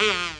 Mm-hmm.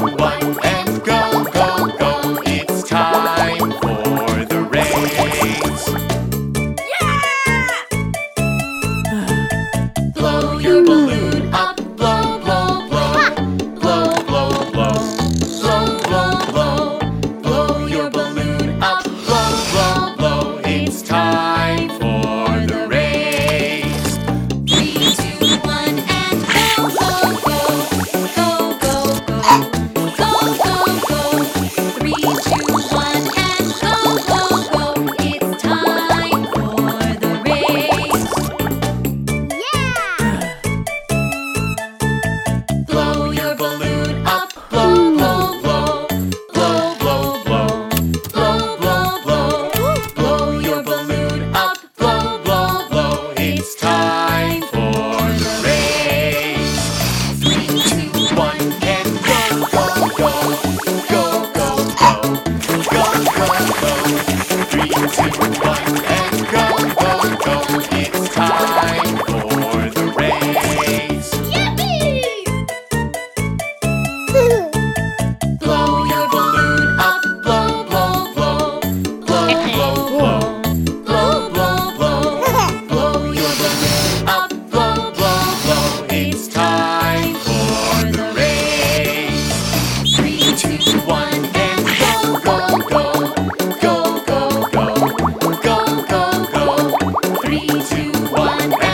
one and one and go. one.